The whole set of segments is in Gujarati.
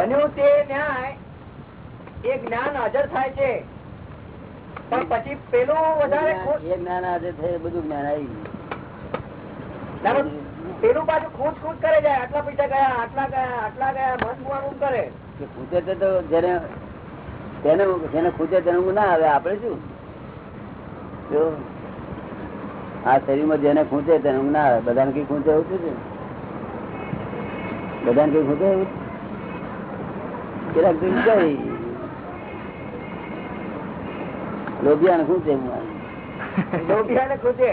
બન્યું તે ન્યાય એ જ્ઞાન હાજર થાય છે. પણ પછી પેલું વધારે ખોટ- એ જ્ઞાન હાજર થાય બધું જ્ઞાન આવી ગયું. પેલું પાછું ખૂટ ખૂટ કરે જાય આટલા પૈસા ગયા આટલા ગયા આટલા ગયા મન મુવાનું કરે. કે ખૂચે તો જેને તેને જેને ખૂચે તેને ના આવે આપણે શું? જો આ શરીરમાં જેને ખૂંચે તેને ઊંઘ ના આવે બધાને કઈ ખૂંચે એવું છે? બધાને કઈ ખૂંચે એવું કેટલાક દિન કઈ લોભિયાને ખૂંચે. લોભિયાને ખૂટે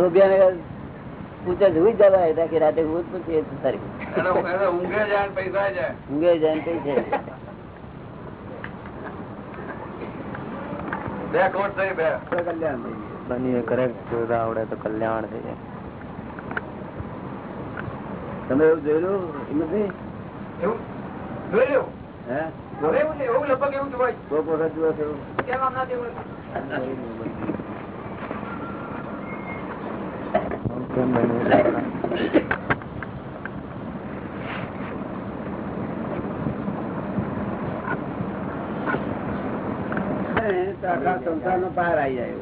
લોભિયાને પૂછે જોઈ જ હતા કે રાતે હું પૂછીએ તારી ઊંઘે જાય પૈસા જાય. ઊંઘે જાય ને છે બે કોટ થઈ બે. કલ્યાણ બની કરેક્ટ આવડે તો કલ્યાણ થઈ જાય. તમે એવું જોયેલું હિંમતભાઈ? એવું? એવું? કેમ આમ ના આખા પાર આવી જાય.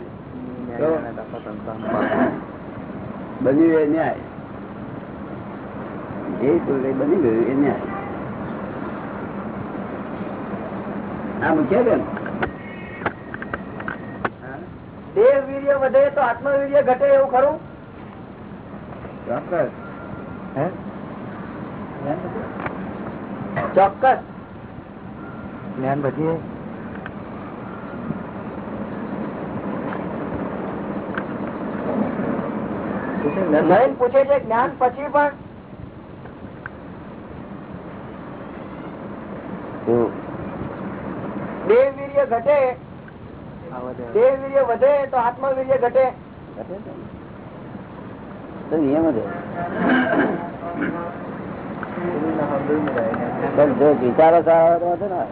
બન્યું એ ન્યાય. જે બની ગયું એ ન્યાય. આ મુખ્ય બેન હા? દેહ વીર્ય વધે તો આત્મવીર્ય ઘટે એવું ખરું? ચોક્કસ. હે? ચોક્કસ. જ્ઞાન પછી નયન પૂછે છે જ્ઞાન પછી પણ શું? દેહ વીર્ય ઘટે દેહ વીર્ય વધે તો આત્મવીર્ય વીર્ય ઘટે વિચારો સારા હોય. તો વાંધો ના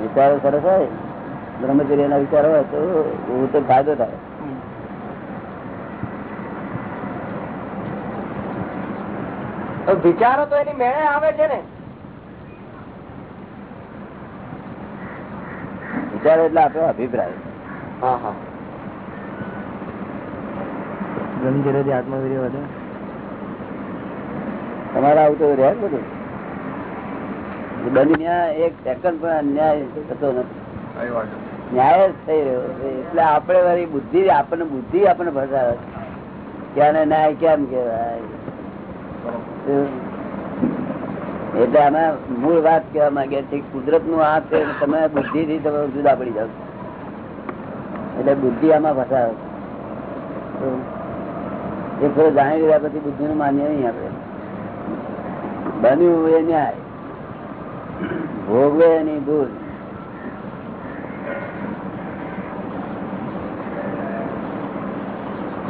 વિચારો સરસ હોય બ્રહ્મચર્ય ના વિચારો હોય તો એવું તો ફાયદો થાય. વિચારો તો એની મેળે આવે છે ને. વિચારો એટલે આપણો અભિપ્રાય. આત્મવીર્ય વધે. તમારે આવું તો રહ્યા બધું. બની ન્યાય એક સેકન્ડ પણ અન્યાય થતો નથી. ન્યાય જ થઈ રહ્યો એટલે આપણે વાળી બુદ્ધિ આપણને બુદ્ધિ આપણને ફસાવે ક્યાં ન્યાય કેમ કેવાય એટલે અમે મૂળ વાત કહેવા માંગે છે કુદરતનું આ છે તમે બુદ્ધિ થી તમે જુદા પડી જાવ એટલે બુદ્ધિ આમાં ફસાવે એ થોડું જાણી લીધા પછી બુદ્ધિ નું માન્ય નહીં આપણે. બન્યું એ ન્યાય. ભોગવે એની ભૂલ.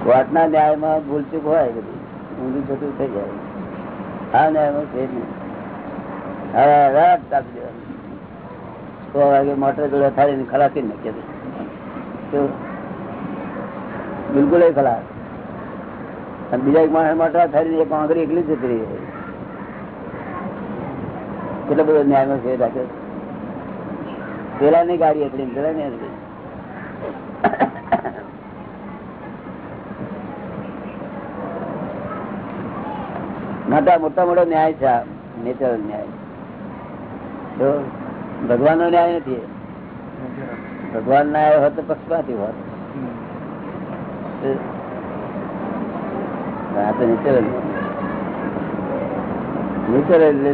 કોર્ટના ન્યાયમાં ભૂલચૂક હોય બધી. ઊંધું થતું થઈ જાય. આ ન્યાયમાં છે જ નહીં. સો વાગે મોટર જોડે થાળી ખલાસી નાખીએ. બિલકુલ ખલાસ. બીજા એક માણસ મોટર થાળી એક આંગળી એકલી જતી રહી. કેટલો બધો ન્યાયનો છે રાખ્યો પેલા ની ગાડી હતી પેલા ની હતી. મોટા મોટા મોટો ન્યાય છે નેચરલ ન્યાય. તો ભગવાન નો ન્યાય નથી. ભગવાન ન્યાય હોત તો પક્ષપાતી હોત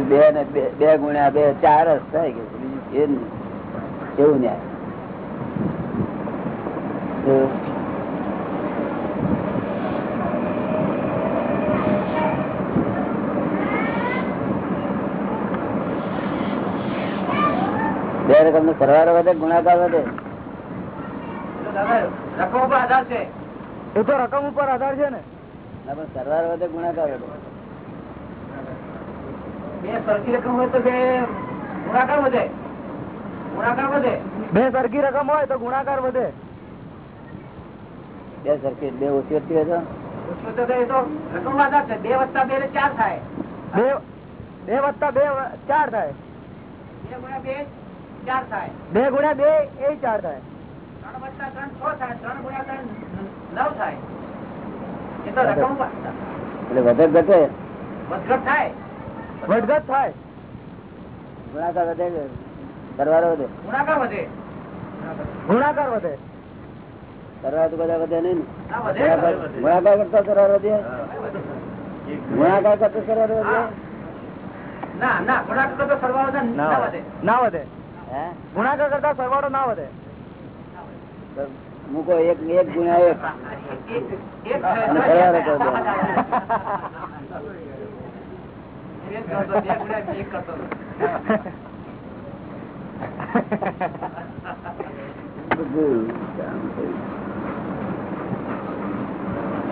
બે ને બે ગુણ્યા બે, ચાર જ થાય કે. કેવું ન્યાય? તો તમને રકમ સરવાળો વધે ગુણાકાર વધે. રકમ ઉપર આધાર છે. એ તો રકમ ઉપર આધાર છે ને. પણ સરવાળો વધે ગુણાકાર વધે. બે સરખી રકમ હોય તો બે ગુણાકાર વધે. ગુણાકાર વધે. બે સરખી રકમ હોય તો ગુણાકાર વધે. બે સરખી બે ઓછી વધતી હોય તો? પૂછ્યું તો એ તો રકમ આધાર છે. બે વત્તા બે ચાર થાય. બે વત્તા બે ચાર થાય. બે ગુણ્યા બે બે ગુણ્યા બે એ ચાર થાય. ત્રણ વત્તા ત્રણ છ થાય ત્રણ ગુણ્યા ત્રણ નવ થાય. એ તો રકમ એટલે વધે ઘટે. વધઘટ થાય. વધઘટ થાય. ગુણાકાર વધે કે વધે. ગુણાકાર વધે. ગુણાકાર વધે. સરવાળો તો બધા વધે નહીં ગુણાકાર કરતા સરવાળો વધે. ગુણાકાર કરતા સરવાળો વધે. ના ના ગુણાકાર તો સરવાળો છે, ના વધે. ના વધે. ગુણાકાર કરતા સરવાળો ના વધે. મૂકો એક એક ગુણ્યા એક. અને સરવાળો કામ થયું.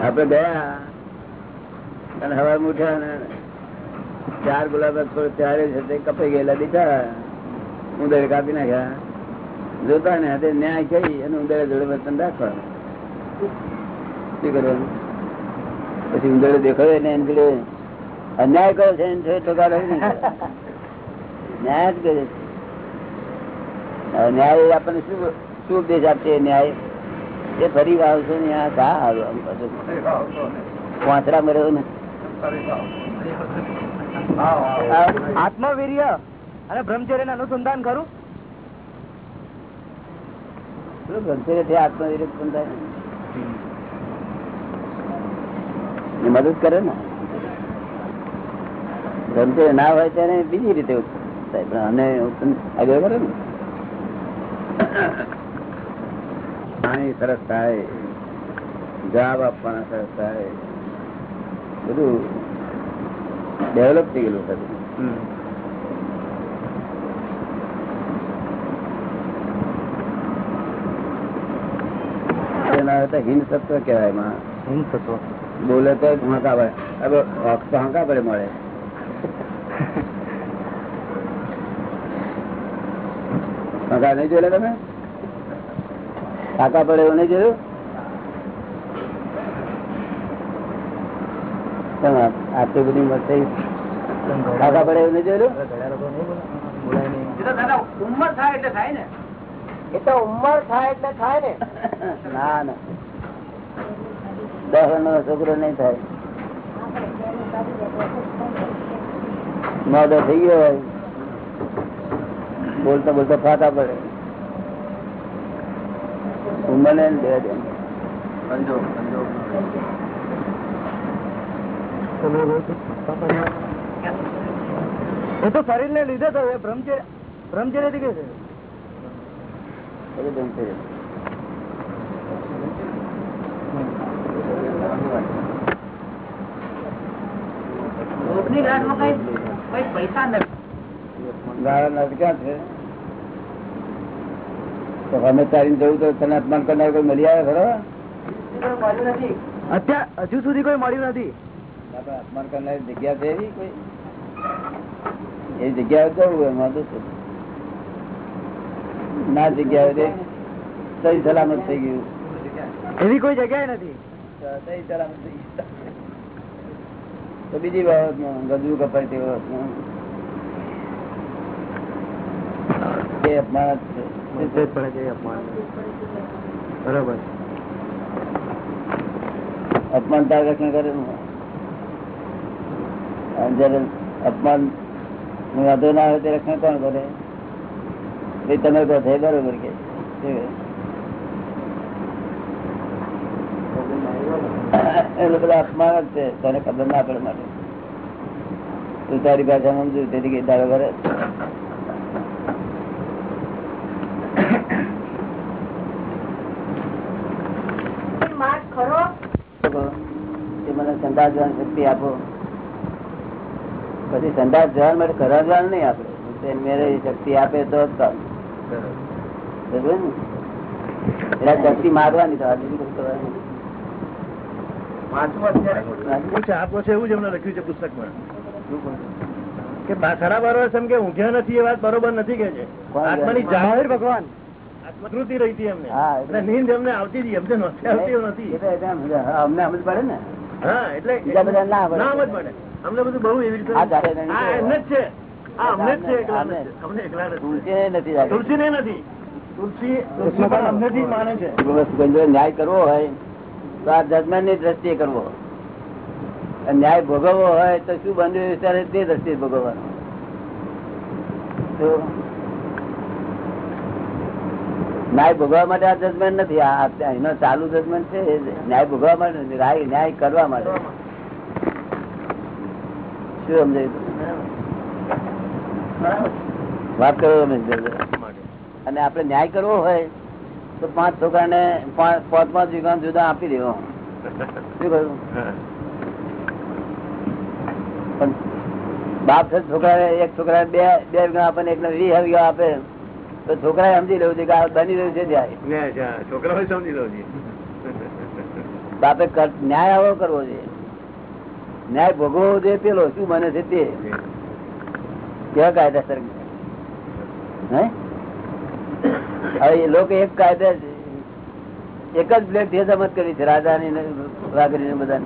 આપડે ગયા અને હવા મુઠ્યા ચાર ગુલાબ થોડું ચારે છે તે કપાઈ ગયેલા દીધા ઉંદર કાપી નાખ્યા. જોતા ને હાથે ન્યાય કરી અને ઉંદર જોડે વર્તન રાખવાનું. શું કરવાનું? પછી ઉંદર દેખાય ને એને જોડે અન્યાય કરે છે એને જોડે ટોકા રહી નહીં. ન્યાય જ કરે છે. ન્યાય આપણને શું શું ઉપદેશ આપશે? ન્યાય. એ ફરી આવશે ને આ કા આવ્યો આમ પાછું. વાંસરા મર્યો ને. આત્મવીર્ય. અને બ્રહ્મચર્ય અનુસંધાન કરું? બ્રહ્મચર્યથી આત્મવિરોધ પણ થાય મદદ કરે ને? બ્રહ્મચર્ય ના હોય ત્યારે બીજી રીતે પણ અને આગળ કરે ને? પાણી સરસ થાય. જવાબ આપવાના સરસ થાય. બધું ડેવલપ થઈ ગયેલું છે. હતા હિન્દ સત્વ કહેવાયમાં હિંદ તત્વ. બોલે તો હાંકા પડે. હવે હક તો હાંકા પડે મળે. હાંકા નહીં જોયેલા તમે? હાંકા પડે એવું નહીં જોયું? આટલી બધી મસ્ત હાંકા પડે એવું નહીં જોયેલું? ઉંમર થાય એટલે થાય ને. એ તો ઉંમર થાય એટલે થાય ને. ના ના. દસ નો છોકરો નહીં થાય. મોડો થઈ ગયો હોય. બોલતા બોલતા ફાટા પડે. ઉંમર બે દે એ તો શરીર ને લીધે તો એ બ્રહ્મચર્ય બ્રહ્મચર્યથી કે છે બધું બંધ થઈ જાય. રોગની ગાંઠમાં કઈ કઈ પૈસા નથી ગાળા ના ક્યાં છે તો અમે તારી જવું તો તને અપમાન કરનાર કોઈ મળી આવે ખરો? મળ્યું નથી અત્યાર હજુ સુધી કોઈ મળ્યું નથી. અપમાન કરનાર જગ્યા છે કોઈ? એ જગ્યાએ જવું એમાં તો ના જગ્યાએ સહી સલામત થઈ ગયું. એવી કોઈ જગ્યાએ નથી. તો બીજી બાબતમાં ગજુ કપાય તે બાબતમાં એ અપમાન બરોબર. અપમાન જયારે અપમાન વાંધો ના આવે તે રક્ષણ કોણ કરે? એ તમે કહો બરોબર કે એટલે બધા અપમાન જ છે. તને ખબર ના પડે માટે તું તારી ભાષા સમજુ તેથી કઈ તારો એ મને સંદાસ જવાની શક્તિ આપો. પછી સંદાસ જવા માટે ઘર જવાનું નહીં આપડે તે મેરે શક્તિ આપે તો જ કામ. ને? એટલે શક્તિ મારવાની બીજું કરવાનું. આપો છે. એવું જ એમને લખ્યું છે પુસ્તકમાં. કે બા- બરોબર એમ કે ઊંઘ્યા નથી એ વાત બરોબર નથી કે છે. આત્માની જાહેર ભગવાન. આત્મકૃતિ રહી હતી એમને. એટલે- એટલે નીંદ એમને આવતી હતી. એમને નથી આવતી નથી. એ તો એટલે આમ- અમને સમજ પડે ને? હા એટલે ના પડે. પડે. અમને બધું બહુ એવી રીતે આ જાતે નહીં આ તો- એમને જ છે. અમને જ છે નથી. અમને એકલા નથી. તુલસી નથી જાગી. તુલસી ને નથી. તુલસી તુલસી પણ માને છે. ન્યાય કરવો હોય તો આ જજમેન્ટની દ્રષ્ટિએ કરવો. ન્યાય ભોગવવો હોય તો શું બંધ વિચારે તે દ્રષ્ટિએ ભોગવવાનું. ન્યાય ભોગવવા માટે આ જજમેન્ટ નથી. એનો ચાલુ જજમેન્ટ છે ન્યાય ભોગવવા માટે નથી. ન્યાય કરવા માટે. શું સમજાયું? વાત કરો અને આપણે ન્યાય કરવો હોય તો પાંચ છોકરા ને પાંચ પાંચ વીઘા જુદા આપી દેવો. શું કહ્યું? બાપ છે છોકરા એક છોકરા બે બે વીઘા આપે ને એકને વીસ વીઘા આપે. તો છોકરા સમજી લેવું છે કે આ બની રહ્યું છે ન્યાય ન્યાય છે હા. છોકરાઓ સમજી લેવું છે બાપે ન્યાય આવો કરવો છે ન્યાય ભોગવવો જોઈએ પેલો. શું બને છે તે. કેવા કાયદેસર હે? હવે એ લોકો એક કાયદા એક જ પ્લેટ સમજ કરી છે રાજાની ને વાઘરી ને બધા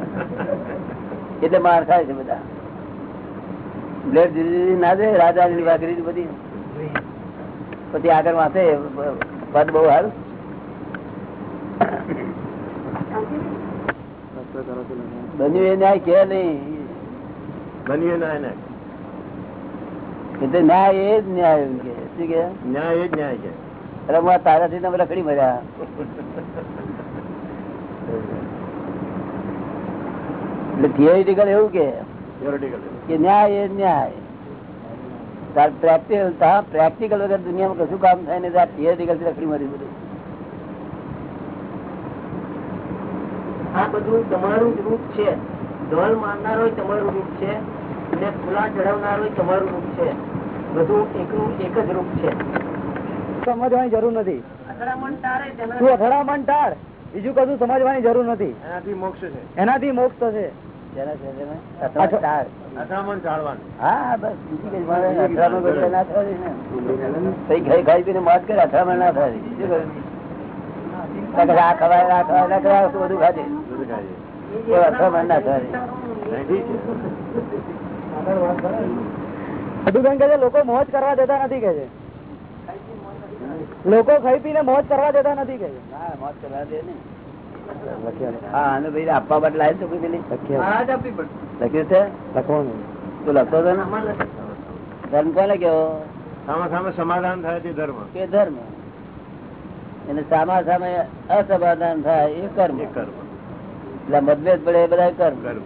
એટલે માર ખાય છે બધા. બ્લેડ જુદી ના દે રાજાની વાઘરી બધી. પછી આગળ વાંચે પદ બહુ સારું બન્યું એ ન્યાય કે નહીં? બન્યું ના. એને એટલે ન્યાય એ જ ન્યાય કે. શું કે? ન્યાય એ જ ન્યાય છે. આ તારાથી તમે રખડી મજા એટલે થિયોરિટિકલ એવું કે ન્યાય એ ન્યાય. પ્રેક્ટિકલ પ્રેક્ટિકલ વગર દુનિયામાં કશું કામ થાય ને થિયોરિટિકલથી રખડી મળી બધું. આ બધું તમારું રૂપ છે. ઢોલ મારનારો તમારું રૂપ છે ને ફૂલા ચડાવનારો તમારું રૂપ છે. બધું એકનું એક જ રૂપ છે. સમજવાની જરૂર નથી. તું અથડામણ ટાળ? બીજું કશું સમજવાની જરૂર નથી. એનાથી મોક્ષ છે. એનાથી મોક્ષ થશે લોકો મોજ કરવા દેતા નથી કે છે. લોકો ખાઈ પીને મોજ કરવા દેતા નથી કે. મોજ કરવા દે ને હા આને ભાઈ આપવા તો પડશે. લખ્યું છે? લખવાનું. તું લખતો હતો ને? ધર્મ કોને કેવો સામે સામે સમાધાન થાય તે ધર્મ. કે ધર્મ? એને સામા સામે અસમાધાન થાય એ કર્મ. એ કર્મ. એટલે મતભેદ પડે એ બધા કર્મ. કર્મ.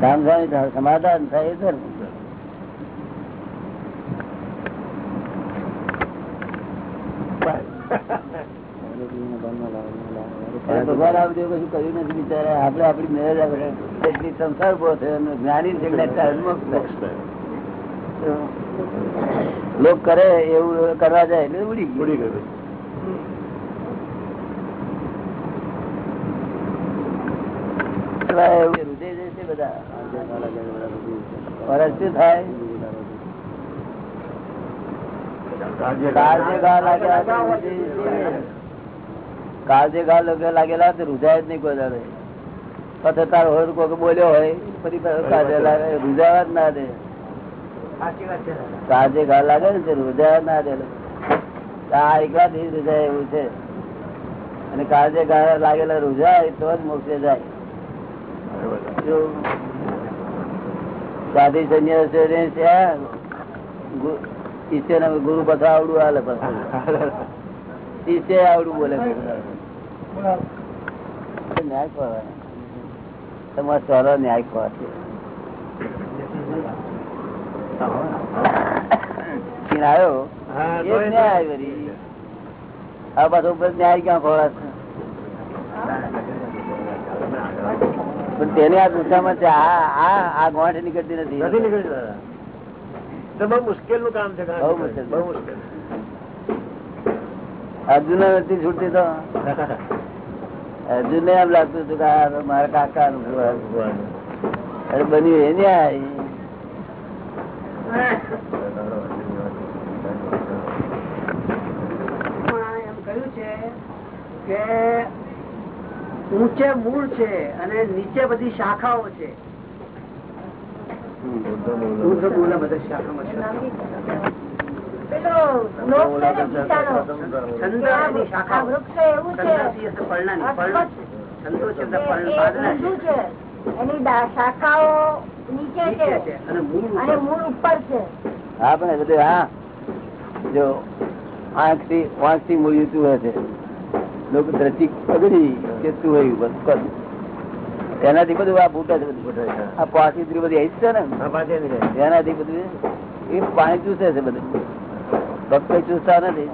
સામ સામે સમાધાન થાય એ ધર્મ અને ભગવાન આવું બધું કશું કર્યું નથી બિચારા. આપડે આપડી મેરેજ આપણે એટલી સંસાર ઊભો થયો જ્ઞાની છે. લોક કરે એવું કરવા જાય એટલે ઉડી ઉડી ગયું. હૃદય છે બધા. શું થાય? ઘા લાગ્યા. કાળજે ઘા લાગે- લાગેલા રૂજાય જ નહીં કોઈ દાડે. પછી તારો હોય કોઈ બોલ્યો હોય ફરી કાળજે લાગે. રૂજાવા જ ના દે. કાળજે ઘા લાગે ને તે રૂજાવા ના દે. આ એકલા થી રૂજાય એવું છે. અને કાળજે ઘા લાગેલા રૂજાય તો જ મોક્ષે જાય. સાધી સન્યાસી છે શિષ્ય ગુરુ પાછા આવડું હાલે પાછું શિષ્ય આવડું બોલે ન્યાય ખોવા તમારો સારો ન્યાય ખોવા છે આવ્યો? ન્યાય. આ પાછો ઉપર ન્યાય ક્યાં ખોળા પણ તેની આ દુશામાં છે આ ગોઠ નીકળતી નથી. નથી નીકળતી બહુ મુશ્કેલનું કામ છે બહુ મુશ્કેલ. બહુ મુશ્કેલ. અર્જુન નથી છૂટતી તો? અર્જુન ને એમ લાગતું હતું કે મારા કાકા નું અરે બન્યું એ ન્યાય. પણ એમ કહ્યું છે કે ઊંચે મૂળ છે અને નીચે બધી શાખાઓ છે. શાખાઓ હા પણ બધું હા. જો આંખથી મૂળ્યું તું છે. લોકો દ્રષ્ટિ પગડી કે હોય બસ. તેનાથી બધું આ ફૂટે છે બધું આ પાછી બધી બધી આવી છે ને? હા પાછી એની જાય. તેનાથી બધું એ પાણી ચૂસે છે બધું. ભક્ત ચૂસતા નથી.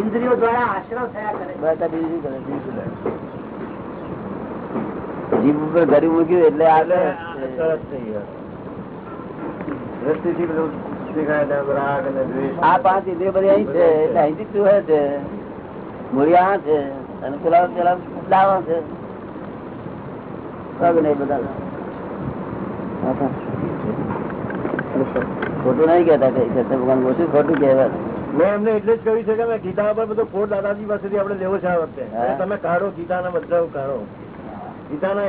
ઇન્દ્રિયો દ્વારા આશ્રવ થયા કરે બીજું શું કરે? બીજું જીભ ઉપર ઘડી મૂક્યું એટલે આ સરસ થઈ ગયો. દ્રષ્ટિથી પેલું દેખાય છે, રાગ અને પાંચ ઇન્દ્રિયો બધી અહીં છે એટલે અહીંથી ચૂહે છે. મૂળિયા છે અને પેલા પેલા લાવા છે. પગ નહીં બધા ખોટું નહીં કેતા કઈ છે ભગવાન ઓછું ખોટું કહેવાય. મેં એમને એટલે જ કહ્યું છે કે મેં ગીતા પર બધો ખોટ દાદાજી પાસેથી આપણે લેવો છે આ વખતે. તમે કાઢો ગીતાના બધા કાઢો ગીતાના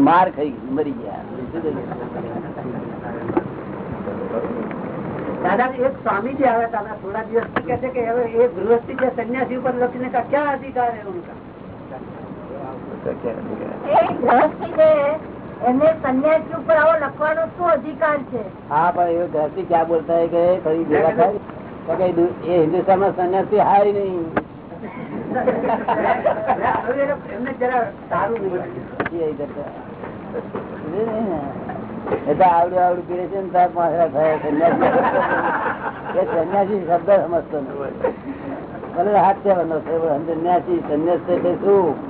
માર ખાઈ મરી ગયા. એક સ્વામી જે આવ્યા હતા થોડા દિવસ કે હવે એ ગૃહસ્થી જે સંન્યાસી ઉપર લખીને ક્યાં અધિકાર હે એ હિન્દુસ્તાનમાં સન્યાસી હારી નહીં. એ તો આવડું આવડું પીરે છે ને તાર પાછળ થાય સંન્યાસી. એ સંન્યાસી શબ્દ સમજતો નથી. ભલે હાથ કહેવાનો છે સન્યાસી સન્યાસ સંન્યાસ એટલે શું?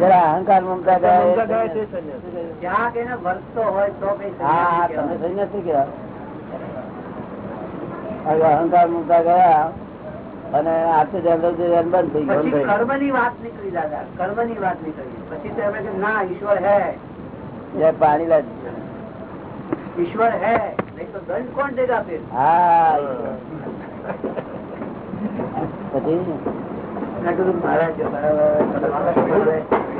જરા અહંકાર મમતા હા તમે સંન્યાસી ગયા અહંકાર મમતા ગયા અને આઠસો જન્મ બંધ થઈ ગયો કર્મની વાત નીકળી કર્મની વાત નીકળી. પછી તો એમણે ના ઈશ્વર હે. પાણી લાજ ઈશ્વર હે. તો દંડ કોણ દેગા ફિર હા પછી? મેં કીધું મહારાજ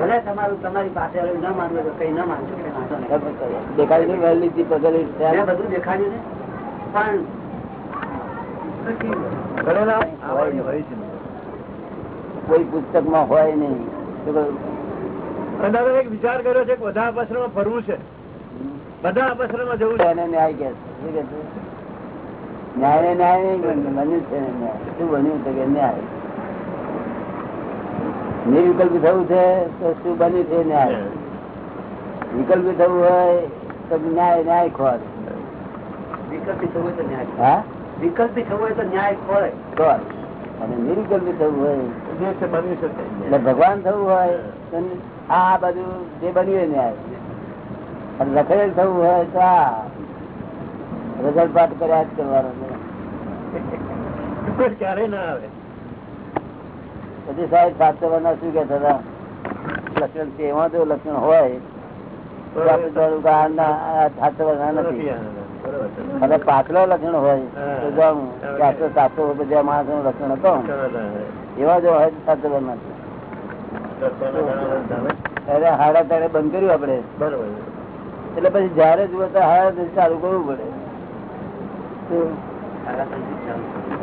ભલે તમારું તમારી પાસે ન માનવું તો કઈ ન માનશો કઈ દેખાડી નહીં. વહેલી થી પગલી બધું દેખાડ્યું ને પણ કોઈ પુસ્તકમાં હોય નહીં. દાદા એક વિચાર કર્યો છે કે બધા અપસરમાં ફરવું છે. બધા અપસરમાં જવું છે. એને ન્યાય કે? ન્યાય ન્યાય નહીં બન્યું. બન્યું છે ન્યાય. શું બન્યું છે કે ન્યાય? નિર્વિકલ્પી થવું છે તો શું બન્યું છે ન્યાય? વિકલ્પ થવું હોય તો ન્યાય ન્યાય ખોર. વિકલ્પી થવું હોય તો ન્યાય હા? વિકલ્પી થવું હોય તો ન્યાય ખોળે ખોર. અને નિર્વિકલ્પી થવું હોય જે છે બન્યું છે તે. એટલે ભગવાન થવું હોય તો આ બધું જે બન્યું ન્યાય. અને લખેલ થવું હોય તો આ. રજળ પાઠ કર્યા જ કરવાનો. ક્યારે ના આવે. પછી સાહેબ સાચવવાના શું કે હતા લક્ષણ છે એમાં જો લક્ષણ હોય તો આપણે સાચવવાના નથી. અને પાછલો લક્ષણ હોય તો બધા માણસનું લક્ષણ હતો. એવા જો હોય સાચવવાના. ત્યારે હાડા ત્યારે બંધ કર્યું આપડે બરોબર એટલે પછી જયારે જુઓ તો હાડા ચાલુ કરવું પડે.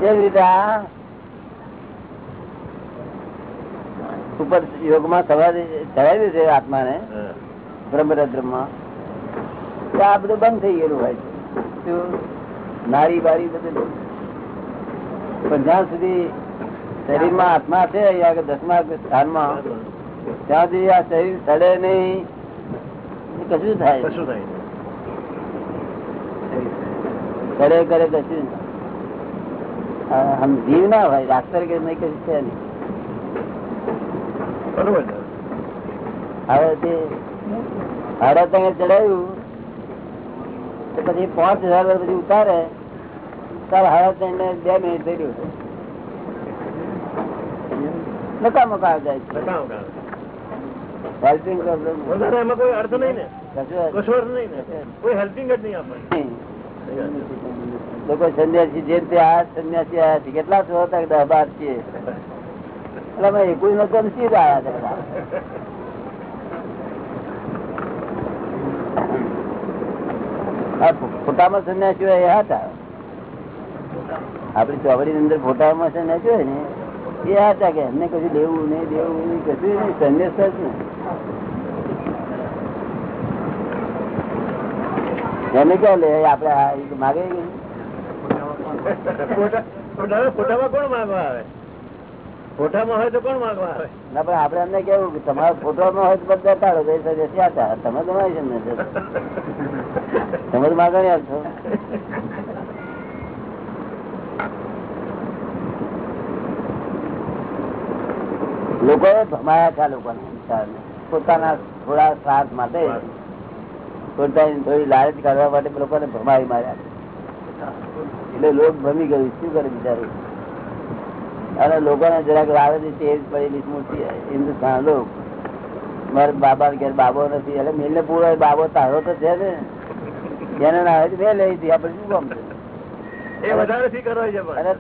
એવી રીતે આ? ઉપર યોગમાં માં ચડાવ્યું છે આત્મા ને બ્રહ્મરદ્રમાં આ બધું બંધ થઈ ગયેલું હોય. છે નારી બારી બધું પણ જ્યાં સુધી શરીરમાં આત્મા છે અહીંયા દસમા સ્થાનમાં ત્યાં સુધી આ શરીર સડે નહીં. કશું થાય કશું થાય કરે કરે કશું આમ જીવ ના હોય ડાક્ટર કે નહીં કશું છે નહીં. બરોબર હવે તે સાડા ચડાવ્યું તો પછી પાંચ હજાર પછી ઉતારે તાર સાડા ત્રણ ને બે મિનિટ થઈ ગયું. નકામો કાળ જાય કોઈ અર્થ નહીં ને. કોઈ હેલ્પિંગ જ નહીં આપણને. લોકો સંન્યાસી જે તે આ સંન્યાસી આયા છે કેટલા છો હતા કે દસ બાર છીએ. એટલે અમે નતો ને સીધા આયા હતા ફોટામાં સંન્યાસીઓ એ હતા આપડી ચોપડી ની અંદર ફોટામાં સંન્યાસીઓ ને, એ હતા કે એમને કશું દેવું નહીં દેવું નહીં, કશું નહીં, સંન્યાસ જ ને એને ક્યાં લે? આપડે માગે નહીં? ફોટામાં કોણ માગવા આવે? ફોટામાં હોય તો કોણ છે ને ભમાયા લોકો પોતાના થોડા સાથ માટે. પોતાની થોડી લાલચ કાઢવા માટે લોકોને ભમાવી માર્યા. એટલે લોક ભમી ગયું. શું કરે બિચારું? અને લોકોને જરાક લાવે છે તે પડેલી હિન્દુસ્તાન લોક મારા બાબા ઘેર બાબો નથી. એટલે મેલ ને પૂરો બાબો તારો તો છે ને. જેને ના આવે મેં લઈ હતી આપડે શું કામ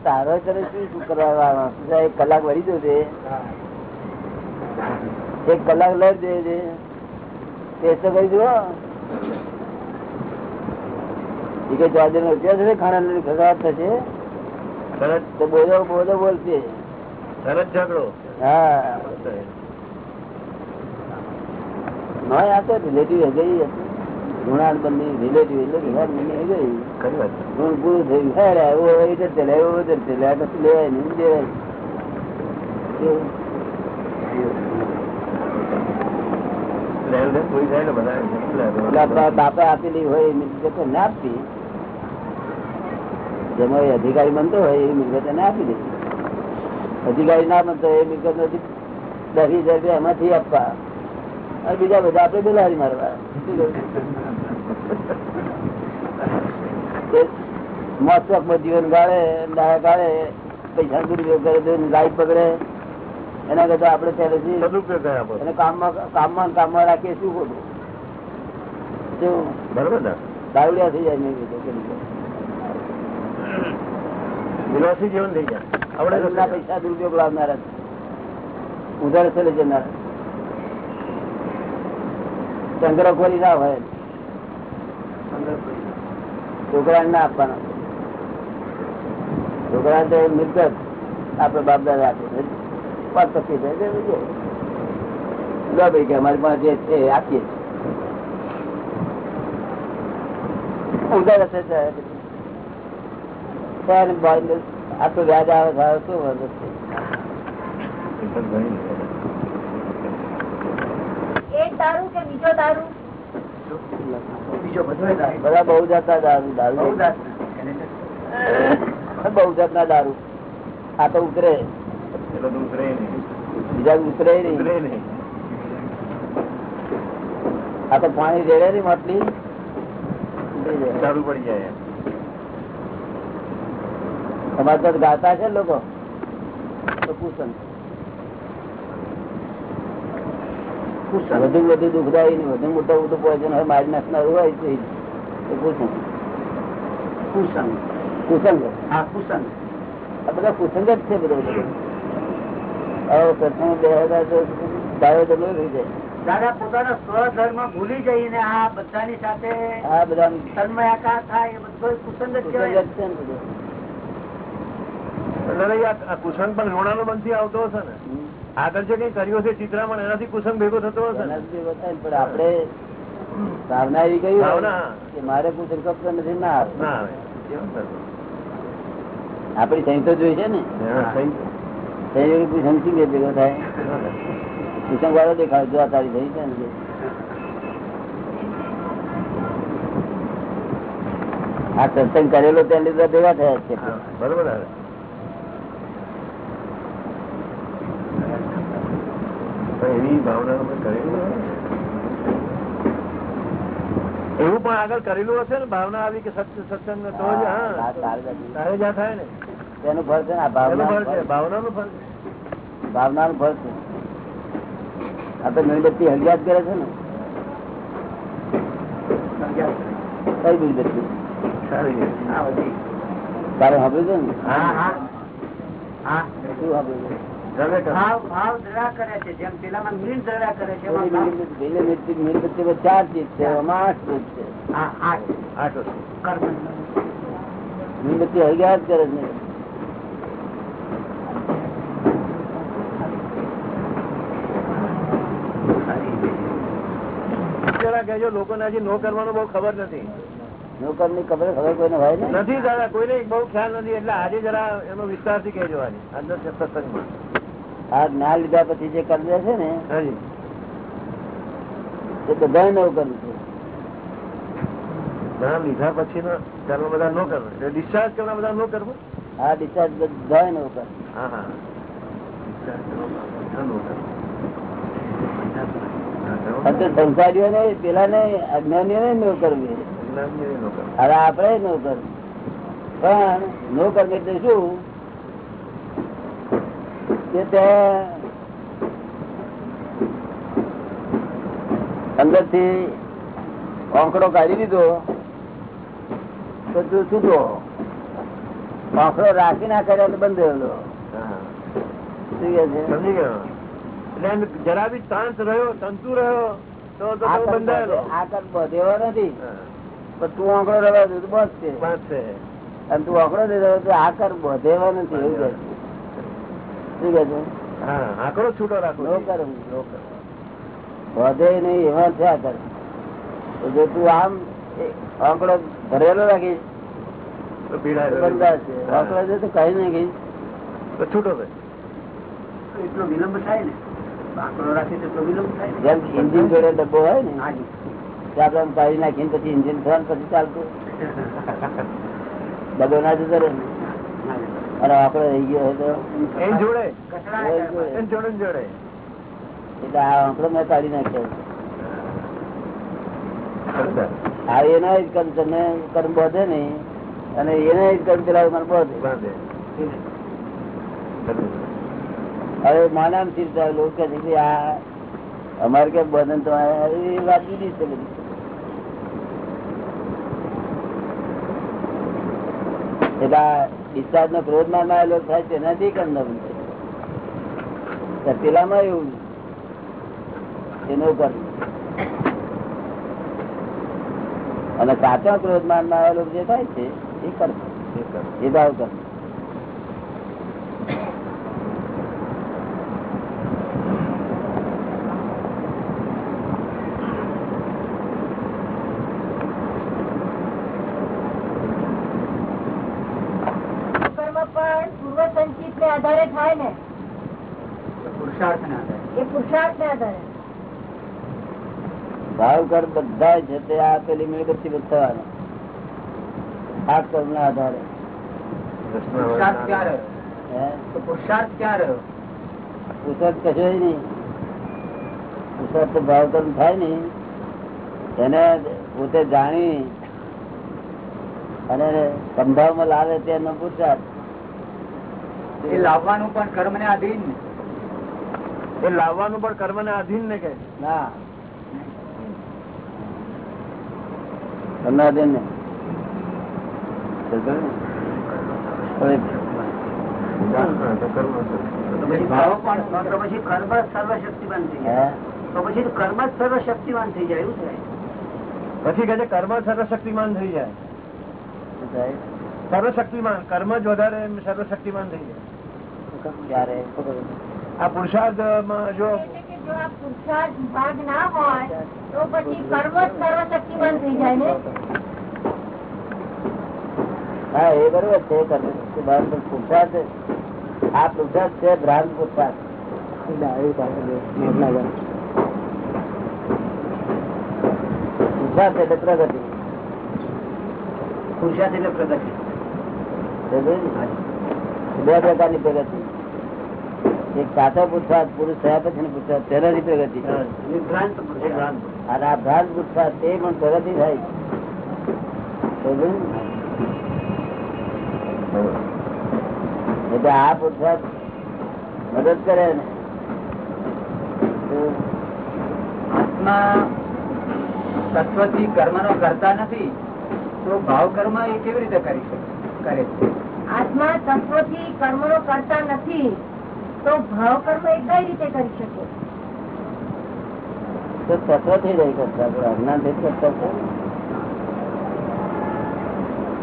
તારો તને શું શું કરવા એક કલાક વળી છે એક કલાક લઈ દે છે ટેસ્ટ તો કરી દો એ કઈ ચોધરી નો ખાણા ખસાટ થશે. તરત તો બોલો બોલો બોલશે તરત ઝઘડો. હા. ના આ તો રિલેટિવ ગઈ ઋણાલ બંધી રિલેટિવ એટલે ઋણાલ બંધી ગઈ ખરી વાત. ઋણ પૂરું થયું હેરે એવો ઇધર ચલે એવો ઉધર ચલે. આ કશું લેવાય નહીં દેવાય નહીં. કેવું? લેણ દેણ પૂરી થાય ને બધા. એટલે આપેલી હોય એ ના આપતી જેમાં એ અધિકારી બનતો હોય એ મિલકત એને આપી દે. અધિકારી ના બનતો એ મિલકત નથી. દસ હજાર રૂપિયા એમાંથી આપવા. અને બીજા બધા આપડે બિલાડી મારવા. કરું? જીવન ગાળે દાડા ગાળે પૈસા દુરુપયોગ કરે તો લાઈટ પકડે એના કરતા આપડે ત્યારે અને કામમાં કામમાં કામમાં રાખીએ શું ખોટું? શું? બરોબર દારૂડિયા થઈ જાય નહીં. વિલાસી જીવન થઈ જાય આપણે ના પૈસા દુરુપયોગ લાવનારા ઉધાર ચલે જનાર. સંગ્રહ ખોરી ના હોય. છોકરાને ના આપવાના. છોકરા તો મિલકત આપડે બાપ દાદા આપે પાંચ પચીસ. ભાઈ કે અમારી પાસે જે છે આપીએ છીએ. ઉધાર હશે ત્યારે પછી. ત્યારે બાર- આ તો વ્યાજ આવે શું વાંધો છે? એક દારૂ કે બીજો દારૂ બધા બહુ જાતના દારૂ દારૂ. બહુ જાતના દારૂ. આ તો ઉતરે. ઉતરે બીજા ઉતરે નહીં. આ તો પાણી રેડે નહીં માટલી. જાય. પડી જાય તમારે તો ગાતા છે લોકો? કુસન વધુ વધુ દુઃખદાયી વધુ મોટું મોટું પોઈઝન હોય મારી નાખનારું હોય એ- એ કુસંગ કુસંગ હા કુસંગ આ બધા કુસંગ જ છે બધો હવે પ્રથમ બે હજાર દાયો જમલો થઈ જાય. દાદા પોતાના સ્વધર્મ ભૂલી જઈને આ બધાની સાથે આ બધા તન્મયાકાર થાય એ બધો કુસંગ જ કુસંગ જ કહેવાય છે ને બધું એટલે નહીં, આ- આ કુસંગ પણ ઋણાનો બંધથી આવતો હશે ને. આગળ જે કઈ કર્યું છે ચિત્રામણ એનાથી કુસંગ ભેગો થતો હશે પણ આપડે ભાવના એવી કહ્યું કે મારે કુસંગ કપતો નથી ના આવે? આપડી સંતો જોઈ છે ને. સંયોગ કુસંગ શી ભેગો થાય? કુસંગ વાળો દેખાય જો આ તારી થઈ છે ને. આ સત્સંગ કરેલો ત્યાં લીધે ભેગા થયા છે. બરોબર આવે પણ એવી ભાવના એવું પણ આગળ કરેલું હશે ને ભાવના આવી કે સત્ય સત્સંગ તો જ હા, હા તારે જ્યાં થાય ને. તેનું ફળ છે ને ફળ છે ભાવના નું ફળ છે. ભાવનાનું ફળ છે. આ તો મીણબત્તી હળિયાત કરે છે ને. કઈ મીણબત્તી. તારે સાંભળ્યું છે ને? હા હા. હા શું સાંભળ્યું ચાર ચીજ છે આઠ ચીજ મીણબત્તી અગિયાર કરે છે. જરા કહેજો લોકોને હજી નો કરવાનું બહુ ખબર નથી. નોકરની ખબર ખબર કોઈને હોય ને? નથી દાદા કોઈને બહુ ખ્યાલ નથી એટલે આજે જરા એનો વિસ્તારથી કહેજો આજે. અંદર સત્સંગમાં. આ જ્ઞાન લીધા પછી જે કર્મ છે ને એ બધા છે. લીધા પછી કર્મ બધા નો કરવું. ડિસ્ચાર્જ કરવા બધા નો કરવું? આ ડિસ્ચાર્જ બધા નોકર હા હા. Discharge કરવા બધા નો કરવું. અત્યારે સંસારીઓ ને પેલા ને અજ્ઞાનીઓ ને નો કરવી. આપણે નો કરવું. પણ નો કરવું એટલે શું? કે તે અંદરથી આંકડો કાઢી દીધો તો તું છૂટો આંકડો રાખી ના કર્યો એટલે બંધ રહેલો હા. શું કે છે? સમજી ગયો. એટલે જરા બી શાંત રહ્યો તંતુ રહ્યો તો બંધાયેલો. બધે- આ નથી. પણ તું આંકડો રહ્યો તું બસ છે. છે. અને તું આંકડો દે તો આ કર નથી એવું છે. શું કે છે? આંકડો છૂટો રાખવો નો જોઈએ. નો કર. વધે નહીં એવા થયા કર જો તું આમ આંકડો ભરેલો રાખીશ તો તો પીડાય બંધાશે હા. આંકડો તો કઈ નાખીશ તો છૂટો એટલો વિલંબ થાય ને? આંકડો રાખી તો એટલો વિલંબ થાય. જેમ ઇન્જિન જોડે ડબ્બો હોય ને આપડે કાઢી નાખીને પછી ઇન્જિન થવાનું પછી ચાલતું. ડબ્બો ના જતો રહે ને. અને આપડે રહી ગયો હોય તો એન જોડે? કચરા કરે. એન જોડે ને જોડે? એટલે આ આંકડો મેં કાઢી નાખ્યો. સરદાર. એના જ કર્મ તને કર્મ બધે નહીં. અને એના જ કર્મ પેલા મને બધે. હવે માનામ ચિંતા લોકો કે આ અમારે કે બંધન તમારે આ- એ વાત જુદી છે બધી. એટલે ડિસ્ચાર્જ નો ક્રોધમાં માયેલો થાય. તેનાથી કંદમ પેલામાં એવું એનો કર્મ અને કાચા ક્રોધ માનમાં આવેલો જે થાય છે એ કરતો એ ભાવ કર્મ કર્મ પણ પૂર્વ સંચિત ને આધારે થાય ને ભાવ કર બધા છે તે આ પેલી મીણબત્તી બતાવવાનો. આ કર્મ ના આધારે. પુરુષાર્થ ક્યાં રહ્યો? તો પુરુષાર્થ ક્યાં રહ્યો? પુરુષાર્થ કશો નહીં. પુરુષાર્થ તો ભાવ કર્મ થાય ને એને પોતે જાણી અને સંભાવમાં લાવે તેનો પુરુષાર્થ. એ લાવવાનું પણ કર્મને આધીન એ લાવવાનું પણ કર્મ ને આધીન ને કે ના ને ને? કર્મ તો પછી ભાવ પણ પછી કર્મ જ સર્વશક્તિમાન થઈ? જાય તો પછી કર્મ જ સર્વશક્તિમાન થઈ જાય એવું થાય પછી કહે છે કર્મ સર્વશક્તિમાન થઈ જાય? સર્વશક્તિમાન કર્મ જ વધારે સર્વશક્તિમાન થઈ જાય. આ પુરુષાર્થમાં જો છે આ પુરુષાર્થ ભાગ ના હોય તો પછી કર્મ જ સર્વશક્તિમાન થઈ જાય ને? હા એ બરોબર છે કર્મ કે બહાર પુરુષાર્થ આ પુરુષાર્થ છે ભ્રાંત પુરુષાર્થ. પુરુષાર્થ એટલે પ્રગતિ. પુરુષાર્થ એટલે પ્રગતિ? બે પ્રકારની પ્રગતિ. એક સાચો પુરુષાર્થ પુરુષ થયા પછી પુરુષાર્થ તેનાથી પ્રગતિ. અને આ ભ્રાંત પુરુષાર્થ તે પણ પ્રગતિ થાય. એટલે આ પુરુષાર્થ મદદ કરે ને. આત્મા તત્વથી કર્મનો કરતા નથી તો ભાવ કર્મ એ કેવી રીતે કરી શકે કરે છે? આત્મા તત્વથી કર્મનો કરતા નથી તો ભાવ કર્મ એ કઈ રીતે કરી શકે તો તત્વથી જ કરતા અજ્ઞાનથી જ કરતા છે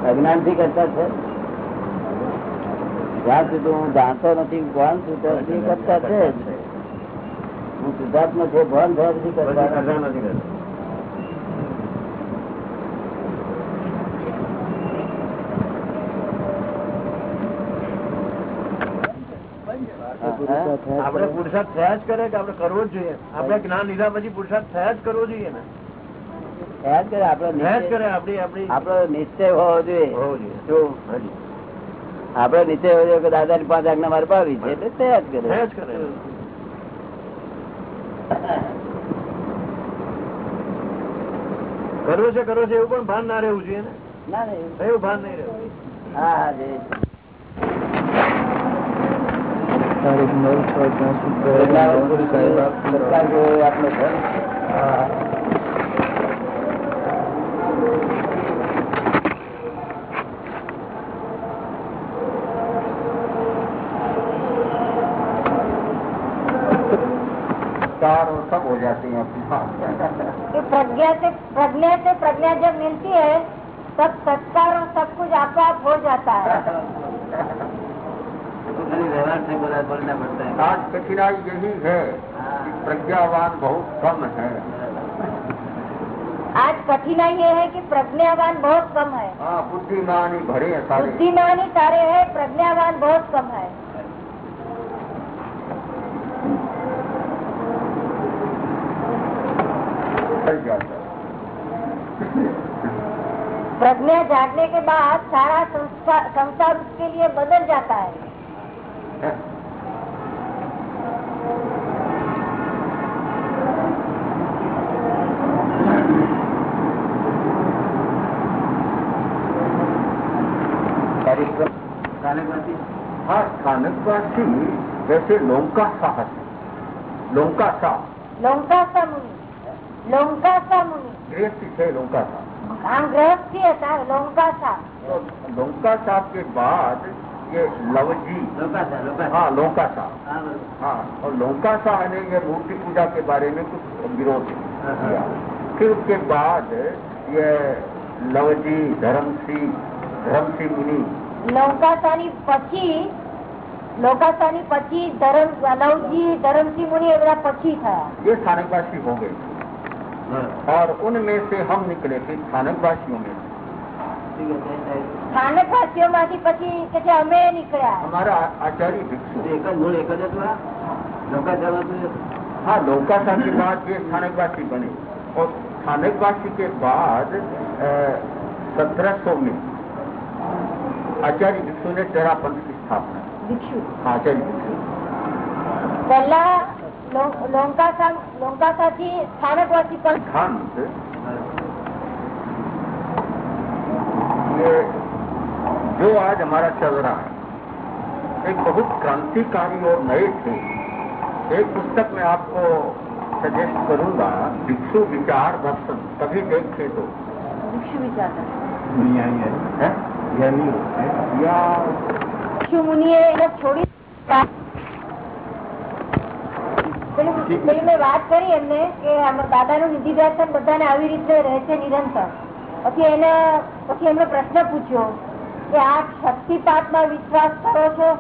અજ્ઞાનથી કરતા છે જ્યાં સુધી હું જાણતો નથી ભાન છું ત્યાં સુધી કરતા છે હું સિદ્ધાર્થમાં છે ભાન થયા કરતા. નથી કરતા. આપણે પુરુષાર્થ થયા જ કરે કે આપડે કરવો જ જોઈએ? આપડે જ્ઞાન લીધા પછી પુરુષાર્થ થયા જ કરવો જોઈએ ને? જ નિશ્ચય- હોવો જોઈએ. આપણો નિશ્ચય હોવો જોઈએ દાદા ની પાંચ આજ્ઞા મારે પાવી છે એટલે થયા જ કરે. કરવો છે કરવો છે એવું પણ ભાન ના રહેવું જોઈએ ને? એવું ભાન નહીં રહેવું. હા હા જય સરકાર જેવો આપણો ધર્મ. सब हो जाती हैं अपनी कि प्रज्ञा से प्रज्ञा से प्रज्ञा जब मिलती है तब संस्कार और सब कुछ आपो आप हो जाता है खाली व्यवहार से बोला बोलना पड़ता है। आज कठिनाई यही है कि प्रज्ञावान बहुत कम है। आज कठिनाई ये है कि प्रज्ञावान बहुत कम है। हाँ बुद्धिमान ही भरे हैं सारे। बुद्धिमान ही सारे है प्रज्ञावान बहुत कम है। प्रज्ञा जागने के बाद सारा संसार उसके लिए बदल जाता है है। हाँ स्थानकवासी वैसे लोंका साहस लोंका सा लोंकासा मुनि लोंकासा मुनि गृहस्थी थे लोंका सा આમ ગ્રહસ્થી હતા લોંકાસા तो लोंका साहब के बाद ये लवजी लोका था लोका हाँ लोंका सा हाँ, बरोबर. हाँ और लोंका शाह ने ये मूर्ति पूजा के बारे में कुछ विरोध किया फिर उसके बाद ये लवजी धर्मसिंह धर्मसिंह मुनि લોંકાસાની પછી લોકાસાની પછી ધરમ લવજી ધરમસિંહ મુનિ એ બધા પછી થયા ये स्थानकवासी हो गए और उनमें से हम निकले थे स्थानकवासियों में ठीक है, जय जय. સ્થાનક વાસીઓમાંથી પછી કે છે અમે નીકળ્યા हमारा आचार्य भिक्षु એક જ મૂળ એક જ હતું આ? લોકા ધર્મ હતું? हाँ लौका शाह के बाद ये स्थानकवासी बने और स्थानकवासी के बाद सत्रह सौ में आचार्य भिक्षु ने तेरा पंथ की स्थापना की। ભિક્ષુ हाँ, आचार्य भिक्षु પહેલા લો- લોંકાસા લોંકાસાથી સ્થાનકવાસી પણ सिद्धांत ये जो आज हमारा चल रहा है एक बहुत क्रांतिकारी और नए थे एक पुस्तक मैं आपको सजेस्ट करूंगा भिक्षु विचार दर्शन कभी देखे तो ભિક્ષુ વિચારતા है या ભિક્ષુ મુનિએ એને છોડી પેલું પેલી મેં વાત કરી એમને કે આમાં દાદાનું નિધિ દર્શન બધાને આવી રીતે રહે છે નિરંતર પછી એને પછી એમણે પ્રશ્ન પૂછ્યો કે આ શક્તિપાતમાં વિશ્વાસ કરો છો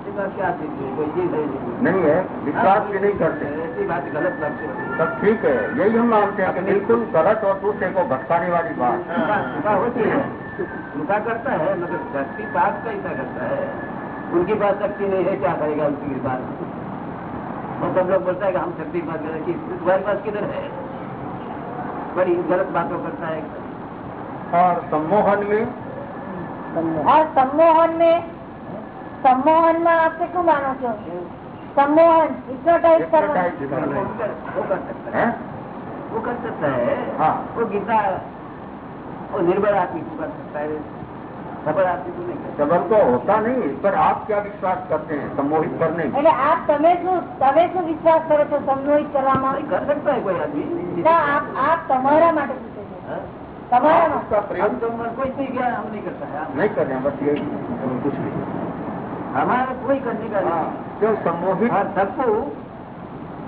ऐसी बात क्या थी कोई चीज है नहीं नहीं है विश्वास भी नहीं करते ऐसी बात गलत बात है सब ठीक है यही हम मानते हैं कि बिल्कुल गलत और दूसरे को भटकाने वाली बात कृपा कृपा होती है कृपा करता है मगर शक्ति पास कैसा करता है उनके पास शक्ति नहीं है क्या करेगा उनकी कृपा और सब लोग बोलता है कि हम शक्ति पास करें कि तुम्हारे पास किधर है बड़ी गलत बातों करता है और सम्मोहन में और सम्मोहन में सम्मोहन में आपसे क्यों मानो छो सम्मोहन हिप्नोटाइज करना वो कर सकता है वो गीता और निर्भर आदमी को कर सकता है ખબર આપી તું નહીં सबल तो होता नहीं पर आप क्या विश्वास करते हैं सम्मोहित करने में એટલે આપ તમે શું તમે શું વિશ્વાસ કરો છો સંમોહિત કરવામાં नहीं कर सकता है कोई आदमी ના, આપ આપ તમારા માટે પૂછે છે हाँ? તમારા માટે उसका हम प्रयोग तो मन कोई नहीं किया हम नहीं करता है नहीं कर रहे हैं बस यही हम कुछ नहीं हमारा कोई करने का हाँ, नहीं जो सम्मोहित और सबको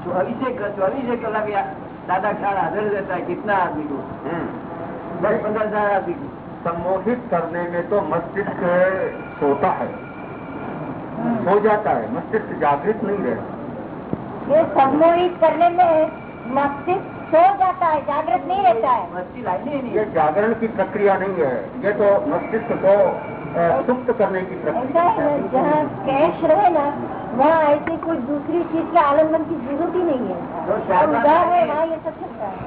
चौबीस चौबीस कलाक या दादा ख्याल हाजिर रहता है कितना आदमी को हम्म, दस पंद्रह हजार आदमी को सम्मोहित करने में तो मस्तिष्क सोता है। सो जाता है मस्तिष्क जागृत नहीं रहता। ये सम्मोहित करने में मस्तिष्क सो जाता है जागृत नहीं रहता है। ही। ये जागरण की प्रक्रिया नहीं है ये तो मस्तिष्क को सुप्त करने की प्रक्रिया है। जहाँ कैश रहे ना वहाँ ऐसी कोई दूसरी चीज़ के आलंबन की ज़रूरत ही नहीं तो है उधार है वहाँ ये सब चलता है।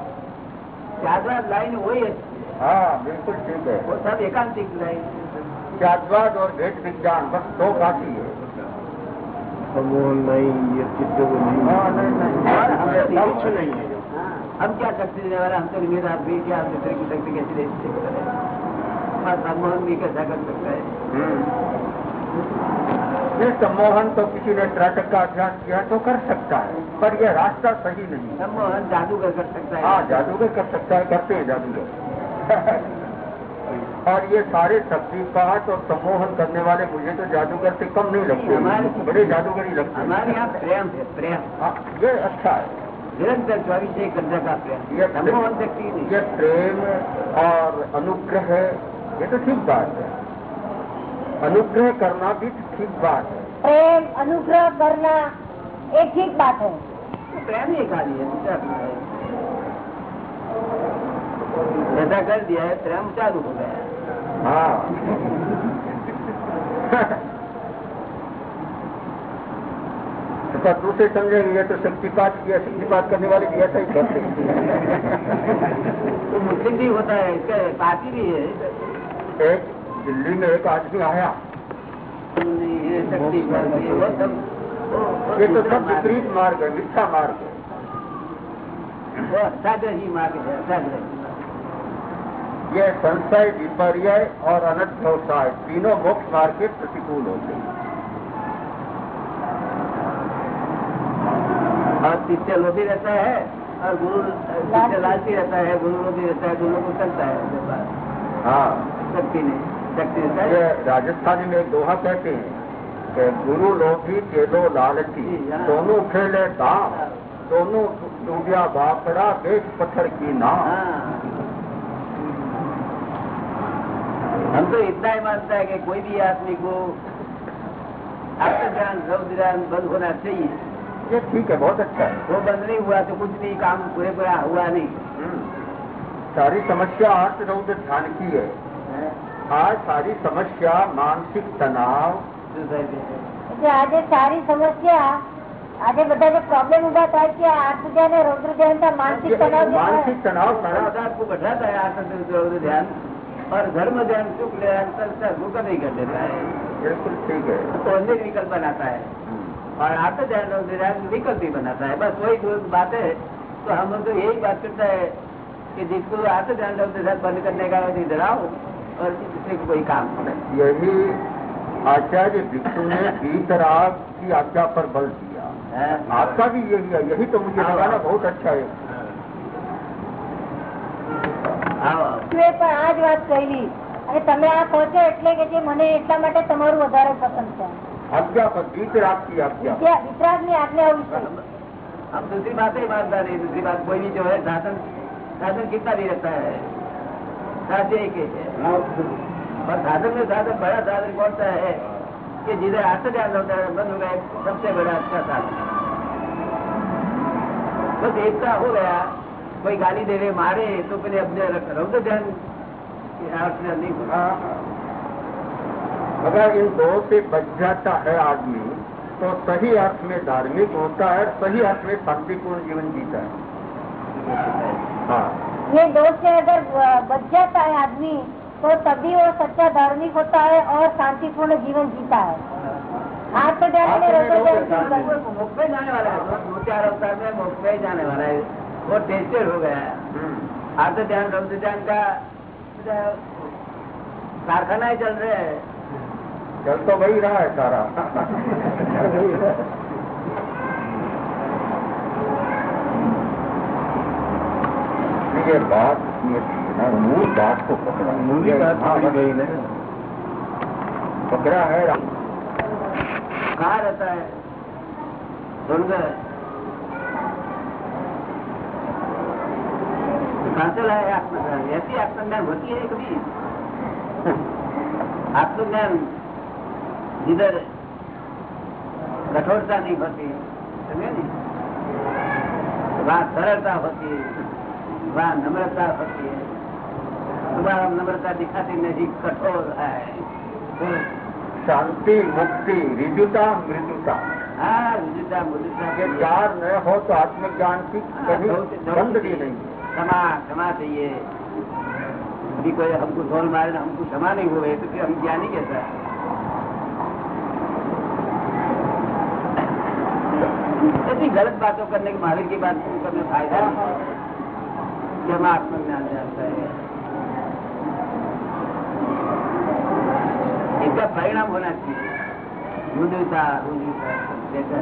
ज़्यादा लाइन वही है। हाँ बिल्कुल ठीक है। वो सब एकांतिक लाइन और भेद विज्ञान बस दो बाकी है। सम्मोहन नहीं ये चित्त को नहीं। हाँ, नहीं, नहीं। कुछ नहीं है। हाँ, हम क्या शक्ति देने वाले हम तो निमित आदमी क्या हम दूसरे की शक्ति कैसे दे सकते हैं हमारा सम्मोहन भी कैसा कर सकता है। हम्म। ये सम्मोहन तो किसी ने त्राटक का अभ्यास किया तो कर सकता है पर यह रास्ता सही नहीं सम्मोहन जादूगर कर सकता है। हाँ जादूगर कर सकता है करते हैं जादूगर। और ये सारे पाठ और सम्मोहन करने वाले मुझे तो जादूगर से कम नहीं लगते। बड़े जादूगर ही लगते हैं। हमारे यहाँ प्रेम है प्रेम। हाँ, ये अच्छा है। निरंतर चौबीस एक घंटे का प्रेम। ये सम्मोहन शक्ति नहीं। ये प्रेम और अनुग्रह है ये तो ठीक बात है। अनुग्रह करना भी ठीक बात है। प्रेम अनुग्रह करना ये ठीक बात है। प्रेम ही खाली है। दूसरा कुछ है। ऐसा कर दिया है प्रेम चालू हो गया है हाँ तो दूसरे समझेंगे ये तो शक्तिपात किया शक्तिपात करने वाले भी ऐसा ही करते हैं। तो मुस्लिम भी होता है इसका पार्टी भी है एक दिल्ली में एक आदमी आया ये शक्ति ये वो सब वो- वो ये तो दूसरा सब मार्ग विपरीत मार्ग है मिथ्या मार्ग है है। वो अष्टाग्रही मार्ग है अष्टाग्रही ये संशय विपर्य और अनंत अनध्यवसाय तीनों मोक्ष मार्ग के प्रतिकूल होते हैं। और शिष्य लोभी रहता है और गुरु शिष्य लालची। रहता है गुरु लोभी रहता है दोनों को चलता है हाँ। शक्ति नहीं शक्ति रहता है। राजस्थानी में एक दोहा कहते हैं कि गुरु लोभी केलो लालची दोनों खेले दाम दोनों डूबिया बापड़ा बेच पत्थर की नाम हाँ। हम तो इतना ही मानता है कि कोई भी आदमी को आत्मज्ञान ध्यान बंद होना चाहिए ये ठीक है बहुत अच्छा है वो बंद नहीं हुआ तो कुछ भी काम पूरे पूरा हुआ नहीं हम्म। सारी समस्या अर्थ रौद्र ध्यान की है आज सारी समस्या मानसिक तनाव सोसाइटी એટલે આજે સારી સમસ્યા આજે બધા જે પ્રોબ્લેમ ઉભા થાય છે આ આર્થ ધ્યાન અને રૌદ્ર ધ્યાન તા માનસિક તણાવ જે થાય. मानसिक तनाव सारा पदार्थ को बढ़ाता है आत्म ध्यान और धर्म ध्यान सुख ध्यान संस्कार को कभी कर देता है बिल्कुल ठीक है तो अन्य विकल्प बनाता है और आत्म ध्यान और ध्यान विकल्प ही बनाता है बस वही दो बात है तो हम लोग तो यही बात करता है कि जिसको आत्म ध्यान और ध्यान बंद करने का है, इधर आओ और दूसरे को कोई काम करो यही आचार्य भिक्षु ने वीतराग की आज्ञा पर बल दिया हाँ। आपका भी यही है यही तो मुझे हाँ। लगा ना बहुत अच्छा है आओ आओ તું એ પણ આ જ વાત કહેલી અને તમે આ કહો છો એટલે કે જે મને એટલા માટે તમારું વધારે પસંદ છે आज्ञा पर वीतराग की आज्ञा વિદ્યા- વિતરાગની આજ્ઞા વિશે हम हम दूसरी बातें मानता नहीं दूसरी बात कोई भी जो है साधन साधन कितना भी रहता है साध्य एक ही है और साधन में साधन बड़ा साधन कौन सा है कि जिधर आत्म ध्यान होता है बंद हो गया सबसे बड़ा अच्छा साधन बस एकता हो गया कोई गाली दे रहे मारे तो पहले अपने रौद्र ध्यान की अर्थ ध्यान नहीं होता हाँ। अगर इन दो से बच जाता है आदमी तो सही अर्थ में धार्मिक होता है सही अर्थ में शांतिपूर्ण जीवन जीता है हाँ ये दोष से अगर ब- बच जाता है आदमी तो तभी वो सच्चा धार्मिक होता है और शांतिपूर्ण जीवन जीता है आत्म ध्यान और रौद्र ध्यान की वो मोक्ष में जाने वाला है दो- दो चार अवतार में मोक्ष में ही जाने वाला है वो टेस्टेड हो गया। हम्म। आज तो ध्यान रौद्र तो ध्यान का कारखाना ही चल रहे है। चल तो वही रहा है सारा। ये बात मूल बात को पकड़ा। मूल बात हाँ, गई पकड़ा है। कहा रहता है? सुनकर कहाँ से लाए आत्मज्ञान ऐसी आत्मज्ञान होती है कभी आत्मज्ञान जिधर कठोरता नहीं होती समझे नहीं वहाँ सरलता होती है वहाँ नम्रता होती है तुम्हारा नम्रता दिखाती नहीं कठोर है शांति मुक्ति रिजुता मृदुता हाँ रुजुता मुजुता ये चार न हो तो आत्मज्ञान की कभी बंदगी नहीं है क्षमा क्षमा चाहिए यदि कोई हमको ढोल मारे ना हमको क्षमा नहीं हुए तो फिर हम ज्ञानी कैसा ऐसी गलत बातों करने की महावीर की बात करने फायदा नहीं कि हम आत्मज्ञान जानता है इसका परिणाम होना चाहिए मृदुता रुजुता जैसा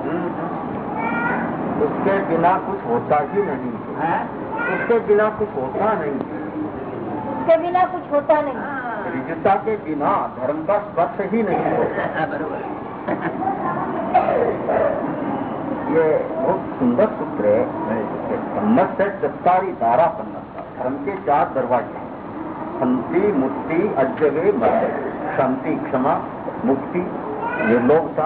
उसके बिना कुछ होता ही नहीं है उसके बिना कुछ होता नहीं उसके बिना कुछ होता नहीं रिजुता के बिना धर्म का स्पर्श ही नहीं होता बरोबर ये बहुत सुंदर सूत्र है कि सम्मत है चत्तारी धारा पन्नता धर्म के चार दरवाजे शांति मुक्ति अजवे मत शांति क्षमा मुक्ति निर्लोभता